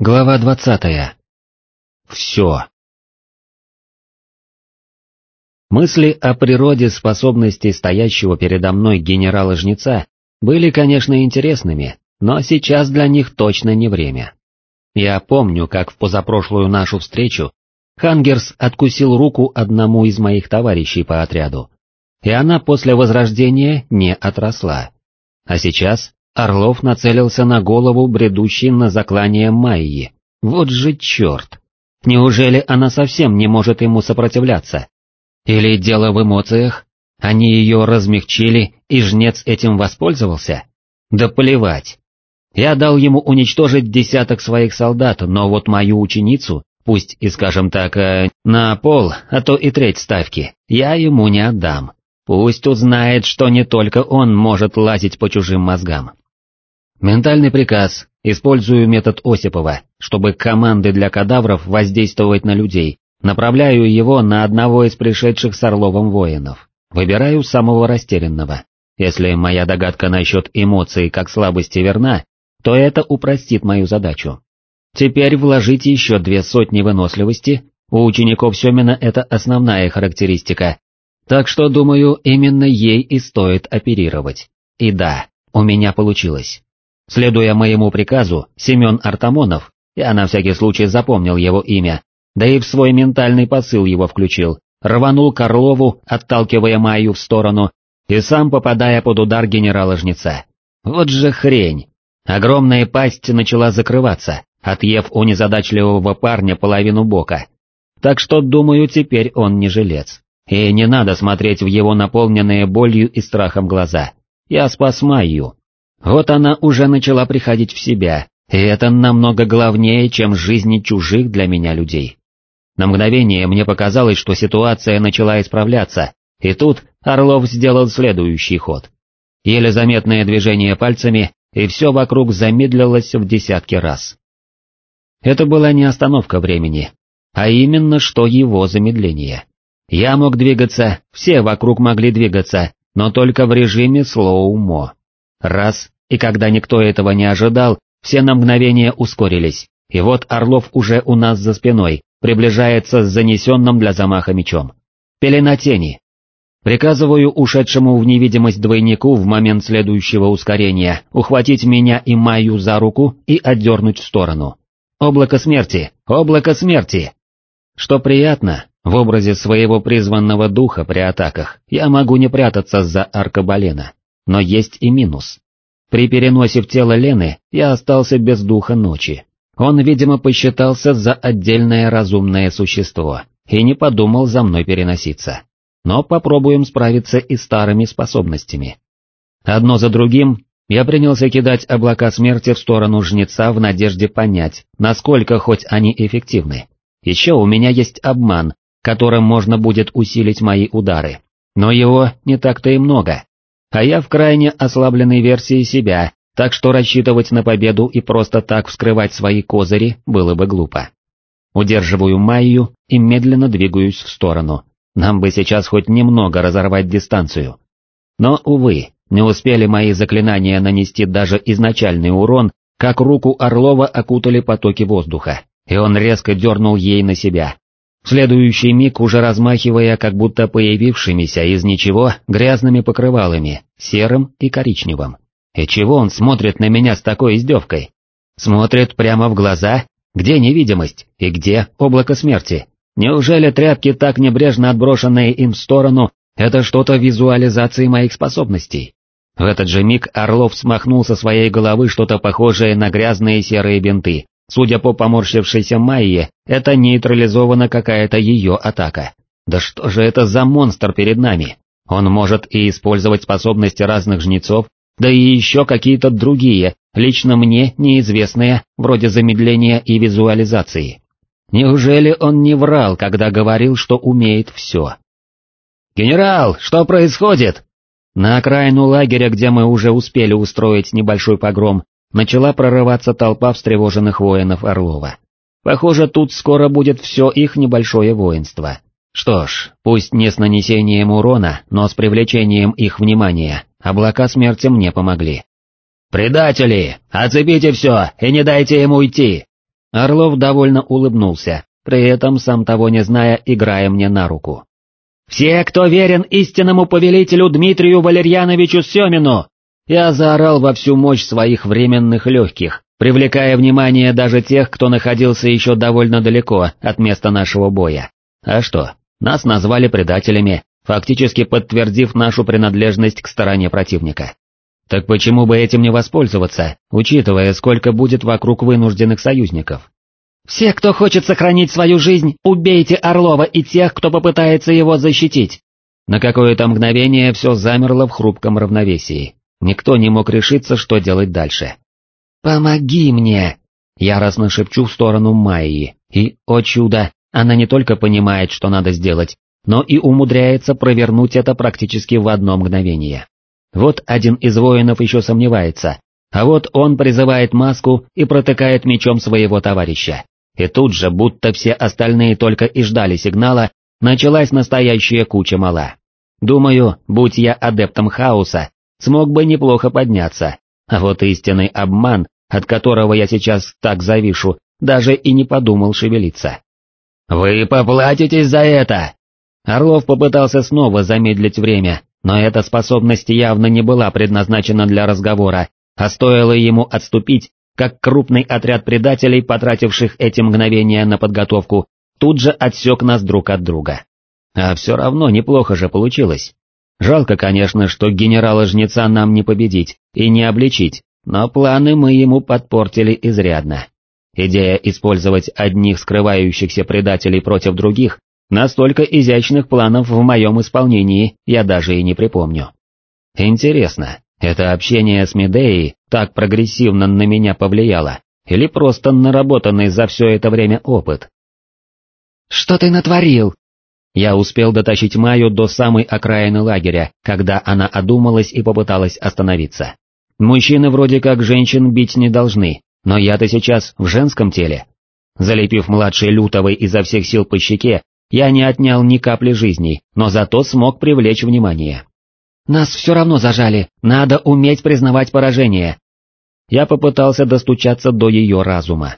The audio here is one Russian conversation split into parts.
Глава двадцатая. Все. Мысли о природе способностей стоящего передо мной генерала-жнеца были, конечно, интересными, но сейчас для них точно не время. Я помню, как в позапрошлую нашу встречу Хангерс откусил руку одному из моих товарищей по отряду, и она после возрождения не отросла. А сейчас Орлов нацелился на голову бредущей на заклание Майи. Вот же черт! Неужели она совсем не может ему сопротивляться? Или дело в эмоциях? Они ее размягчили, и жнец этим воспользовался? Да плевать. Я дал ему уничтожить десяток своих солдат, но вот мою ученицу, пусть и скажем так, э, на пол, а то и треть ставки, я ему не отдам. Пусть узнает, что не только он может лазить по чужим мозгам. Ментальный приказ. Использую метод Осипова, чтобы команды для кадавров воздействовать на людей. Направляю его на одного из пришедших с Орловым воинов. Выбираю самого растерянного. Если моя догадка насчет эмоций как слабости верна, то это упростит мою задачу. Теперь вложите еще две сотни выносливости, у учеников Семина это основная характеристика, так что, думаю, именно ей и стоит оперировать. И да, у меня получилось. Следуя моему приказу, Семен Артамонов, я на всякий случай запомнил его имя, да и в свой ментальный посыл его включил, рванул к отталкивая Майю в сторону, и сам попадая под удар генерала-жнеца. Вот же хрень! Огромная пасть начала закрываться, отъев у незадачливого парня половину бока. Так что, думаю, теперь он не жилец. И не надо смотреть в его наполненные болью и страхом глаза. Я спас Майю, вот она уже начала приходить в себя, и это намного главнее, чем жизни чужих для меня людей. На мгновение мне показалось, что ситуация начала исправляться, и тут Орлов сделал следующий ход. Еле заметное движение пальцами, и все вокруг замедлилось в десятки раз. Это была не остановка времени, а именно что его замедление. Я мог двигаться, все вокруг могли двигаться, но только в режиме слоумо. Раз, и когда никто этого не ожидал, все на мгновение ускорились, и вот Орлов уже у нас за спиной, приближается с занесенным для замаха мечом. Пелена тени. Приказываю ушедшему в невидимость двойнику в момент следующего ускорения ухватить меня и Майю за руку и отдернуть в сторону. Облако смерти! Облако смерти! Что приятно, в образе своего призванного духа при атаках я могу не прятаться за аркабалена, но есть и минус. При переносе в тело Лены я остался без духа ночи. Он, видимо, посчитался за отдельное разумное существо и не подумал за мной переноситься. Но попробуем справиться и старыми способностями. Одно за другим я принялся кидать облака смерти в сторону жнеца в надежде понять, насколько хоть они эффективны. Еще у меня есть обман, которым можно будет усилить мои удары. Но его не так-то и много а я в крайне ослабленной версии себя, так что рассчитывать на победу и просто так вскрывать свои козыри было бы глупо. Удерживаю Майю и медленно двигаюсь в сторону. Нам бы сейчас хоть немного разорвать дистанцию. Но, увы, не успели мои заклинания нанести даже изначальный урон, как руку Орлова окутали потоки воздуха, и он резко дернул ей на себя, следующий миг уже размахивая как будто появившимися из ничего грязными покрывалами, серым и коричневым. И чего он смотрит на меня с такой издевкой? Смотрит прямо в глаза? Где невидимость? И где облако смерти? Неужели тряпки, так небрежно отброшенные им в сторону, это что-то визуализации моих способностей? В этот же миг Орлов смахнул со своей головы что-то похожее на грязные серые бинты, Судя по поморщившейся Майе, это нейтрализована какая-то ее атака. Да что же это за монстр перед нами? Он может и использовать способности разных жнецов, да и еще какие-то другие, лично мне неизвестные, вроде замедления и визуализации. Неужели он не врал, когда говорил, что умеет все? «Генерал, что происходит?» На окраину лагеря, где мы уже успели устроить небольшой погром, начала прорываться толпа встревоженных воинов Орлова. Похоже, тут скоро будет все их небольшое воинство. Что ж, пусть не с нанесением урона, но с привлечением их внимания, облака смерти мне помогли. «Предатели! Оцепите все и не дайте ему уйти!» Орлов довольно улыбнулся, при этом, сам того не зная, играя мне на руку. «Все, кто верен истинному повелителю Дмитрию Валерьяновичу Семину!» Я заорал во всю мощь своих временных легких, привлекая внимание даже тех, кто находился еще довольно далеко от места нашего боя. А что, нас назвали предателями, фактически подтвердив нашу принадлежность к стороне противника. Так почему бы этим не воспользоваться, учитывая, сколько будет вокруг вынужденных союзников? «Все, кто хочет сохранить свою жизнь, убейте Орлова и тех, кто попытается его защитить!» На какое-то мгновение все замерло в хрупком равновесии. Никто не мог решиться, что делать дальше. «Помоги мне!» Яростно шепчу в сторону Майи, и, о чудо, она не только понимает, что надо сделать, но и умудряется провернуть это практически в одно мгновение. Вот один из воинов еще сомневается, а вот он призывает маску и протыкает мечом своего товарища. И тут же, будто все остальные только и ждали сигнала, началась настоящая куча мала. Думаю, будь я адептом хаоса, смог бы неплохо подняться, а вот истинный обман, от которого я сейчас так завишу, даже и не подумал шевелиться. «Вы поплатитесь за это!» Орлов попытался снова замедлить время, но эта способность явно не была предназначена для разговора, а стоило ему отступить, как крупный отряд предателей, потративших эти мгновения на подготовку, тут же отсек нас друг от друга. А все равно неплохо же получилось. Жалко, конечно, что генерала-жнеца нам не победить и не обличить, но планы мы ему подпортили изрядно. Идея использовать одних скрывающихся предателей против других, настолько изящных планов в моем исполнении я даже и не припомню. Интересно, это общение с Медеей так прогрессивно на меня повлияло, или просто наработанный за все это время опыт? «Что ты натворил?» Я успел дотащить Майю до самой окраины лагеря, когда она одумалась и попыталась остановиться. Мужчины вроде как женщин бить не должны, но я-то сейчас в женском теле. Залепив младшей Лютовой изо всех сил по щеке, я не отнял ни капли жизни, но зато смог привлечь внимание. «Нас все равно зажали, надо уметь признавать поражение». Я попытался достучаться до ее разума.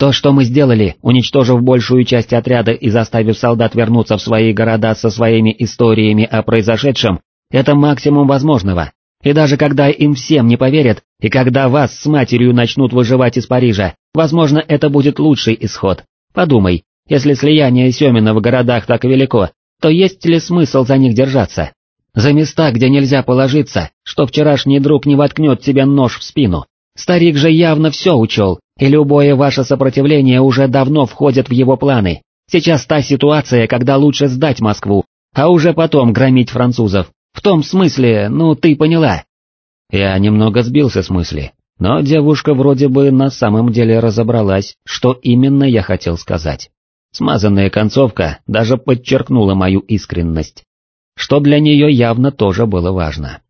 То, что мы сделали, уничтожив большую часть отряда и заставив солдат вернуться в свои города со своими историями о произошедшем, это максимум возможного. И даже когда им всем не поверят, и когда вас с матерью начнут выживать из Парижа, возможно, это будет лучший исход. Подумай, если слияние Семина в городах так велико, то есть ли смысл за них держаться? За места, где нельзя положиться, что вчерашний друг не воткнет тебе нож в спину. Старик же явно все учел, и любое ваше сопротивление уже давно входит в его планы. Сейчас та ситуация, когда лучше сдать Москву, а уже потом громить французов. В том смысле, ну ты поняла. Я немного сбился с мысли, но девушка вроде бы на самом деле разобралась, что именно я хотел сказать. Смазанная концовка даже подчеркнула мою искренность что для нее явно тоже было важно.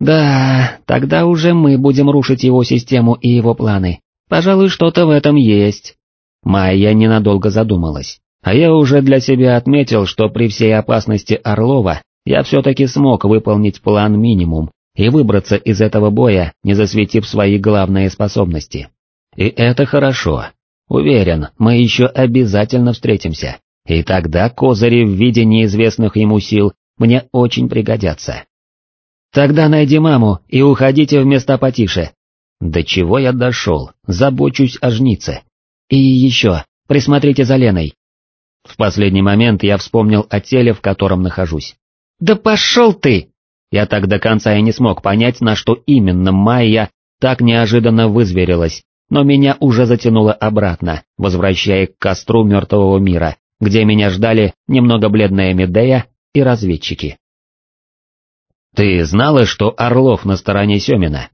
«Да, тогда уже мы будем рушить его систему и его планы. Пожалуй, что-то в этом есть». Майя ненадолго задумалась, а я уже для себя отметил, что при всей опасности Орлова я все-таки смог выполнить план минимум и выбраться из этого боя, не засветив свои главные способности. И это хорошо. Уверен, мы еще обязательно встретимся. И тогда козыри в виде неизвестных ему сил мне очень пригодятся. Тогда найди маму и уходите в места потише. До чего я дошел, забочусь о жнице. И еще, присмотрите за Леной. В последний момент я вспомнил о теле, в котором нахожусь. «Да пошел ты!» Я так до конца и не смог понять, на что именно Майя так неожиданно вызверилась, но меня уже затянуло обратно, возвращая к костру мертвого мира, где меня ждали немного бледная Медея и разведчики. «Ты знала, что Орлов на стороне Семина?»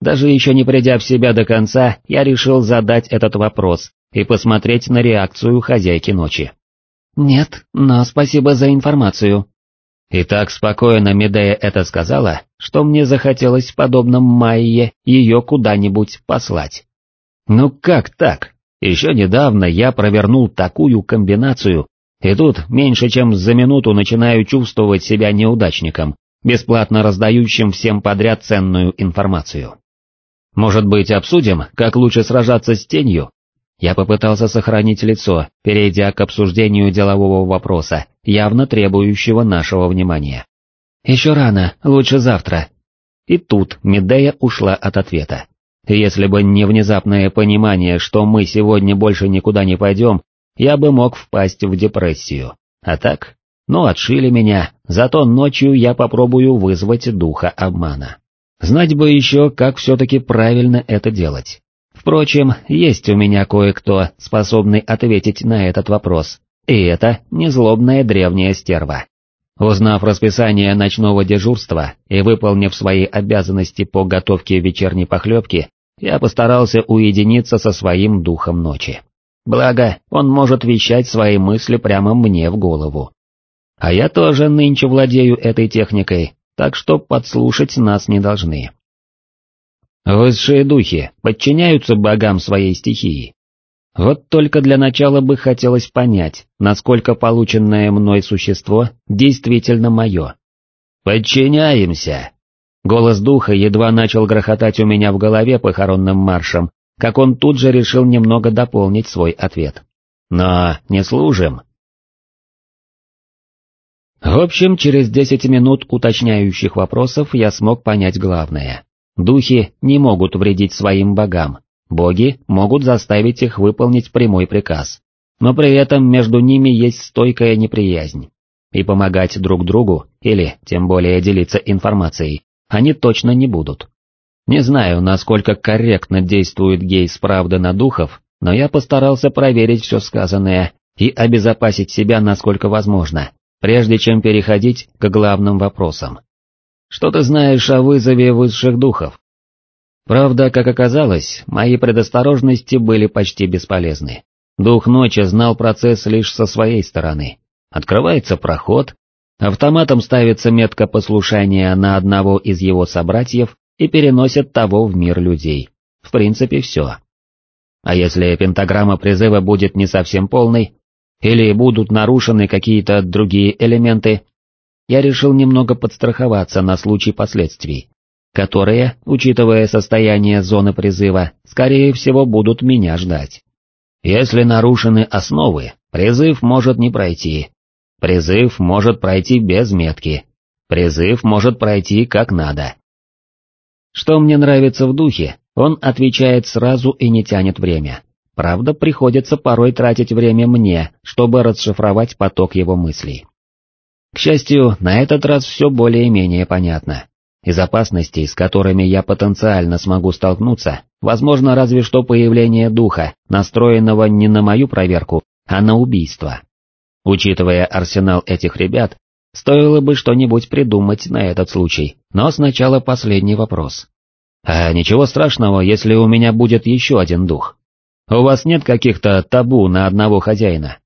Даже еще не придя в себя до конца, я решил задать этот вопрос и посмотреть на реакцию хозяйки ночи. «Нет, но спасибо за информацию». И так спокойно Медея это сказала, что мне захотелось, подобно Майе, ее куда-нибудь послать. Ну как так? Еще недавно я провернул такую комбинацию, и тут меньше чем за минуту начинаю чувствовать себя неудачником, бесплатно раздающим всем подряд ценную информацию. Может быть обсудим, как лучше сражаться с тенью? Я попытался сохранить лицо, перейдя к обсуждению делового вопроса, явно требующего нашего внимания. «Еще рано, лучше завтра». И тут Медея ушла от ответа. Если бы не внезапное понимание, что мы сегодня больше никуда не пойдем, я бы мог впасть в депрессию. А так, ну отшили меня, зато ночью я попробую вызвать духа обмана. Знать бы еще, как все-таки правильно это делать. Впрочем, есть у меня кое-кто, способный ответить на этот вопрос, и это незлобная древняя стерва. Узнав расписание ночного дежурства и выполнив свои обязанности по готовке вечерней похлебки, я постарался уединиться со своим духом ночи. Благо, он может вещать свои мысли прямо мне в голову. А я тоже нынче владею этой техникой, так что подслушать нас не должны. Высшие духи подчиняются богам своей стихии. Вот только для начала бы хотелось понять, насколько полученное мной существо действительно мое. «Подчиняемся!» Голос духа едва начал грохотать у меня в голове похоронным маршем, как он тут же решил немного дополнить свой ответ. «Но не служим!» В общем, через десять минут уточняющих вопросов я смог понять главное. Духи не могут вредить своим богам, боги могут заставить их выполнить прямой приказ, но при этом между ними есть стойкая неприязнь. И помогать друг другу, или тем более делиться информацией, они точно не будут. Не знаю, насколько корректно действует гейс правды на духов, но я постарался проверить все сказанное и обезопасить себя насколько возможно, прежде чем переходить к главным вопросам. Что ты знаешь о вызове высших духов? Правда, как оказалось, мои предосторожности были почти бесполезны. Дух ночи знал процесс лишь со своей стороны. Открывается проход, автоматом ставится метка послушания на одного из его собратьев и переносит того в мир людей. В принципе, все. А если пентаграмма призыва будет не совсем полной, или будут нарушены какие-то другие элементы, я решил немного подстраховаться на случай последствий, которые, учитывая состояние зоны призыва, скорее всего будут меня ждать. Если нарушены основы, призыв может не пройти. Призыв может пройти без метки. Призыв может пройти как надо. Что мне нравится в духе, он отвечает сразу и не тянет время. Правда, приходится порой тратить время мне, чтобы расшифровать поток его мыслей. К счастью, на этот раз все более-менее понятно. Из опасностей, с которыми я потенциально смогу столкнуться, возможно разве что появление духа, настроенного не на мою проверку, а на убийство. Учитывая арсенал этих ребят, стоило бы что-нибудь придумать на этот случай, но сначала последний вопрос. А ничего страшного, если у меня будет еще один дух? У вас нет каких-то табу на одного хозяина?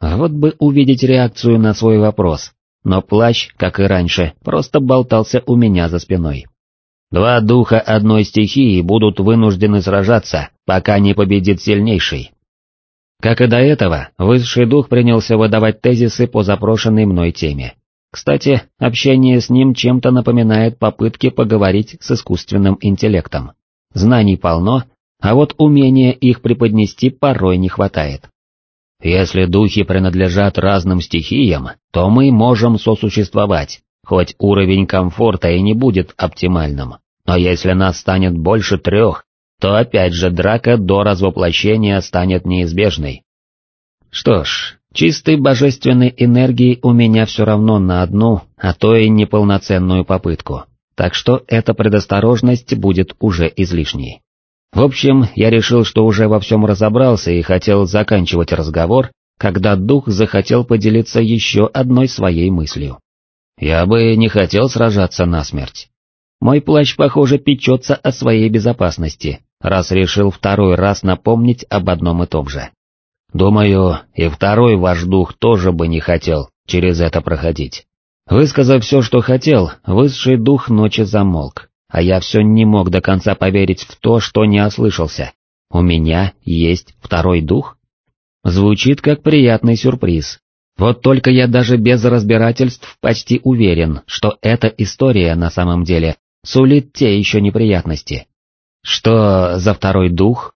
Вот бы увидеть реакцию на свой вопрос, но плащ, как и раньше, просто болтался у меня за спиной. Два духа одной стихии будут вынуждены сражаться, пока не победит сильнейший. Как и до этого, высший дух принялся выдавать тезисы по запрошенной мной теме. Кстати, общение с ним чем-то напоминает попытки поговорить с искусственным интеллектом. Знаний полно, а вот умения их преподнести порой не хватает. Если духи принадлежат разным стихиям, то мы можем сосуществовать, хоть уровень комфорта и не будет оптимальным. Но если нас станет больше трех, то опять же драка до развоплощения станет неизбежной. Что ж, чистой божественной энергии у меня все равно на одну, а то и неполноценную попытку, так что эта предосторожность будет уже излишней. В общем, я решил, что уже во всем разобрался и хотел заканчивать разговор, когда дух захотел поделиться еще одной своей мыслью. Я бы не хотел сражаться насмерть. Мой плащ, похоже, печется о своей безопасности, раз решил второй раз напомнить об одном и том же. Думаю, и второй ваш дух тоже бы не хотел через это проходить. Высказав все, что хотел, высший дух ночи замолк, а я все не мог до конца поверить в то, что не ослышался. У меня есть второй дух? Звучит как приятный сюрприз. Вот только я даже без разбирательств почти уверен, что эта история на самом деле сулит те еще неприятности. Что за второй дух?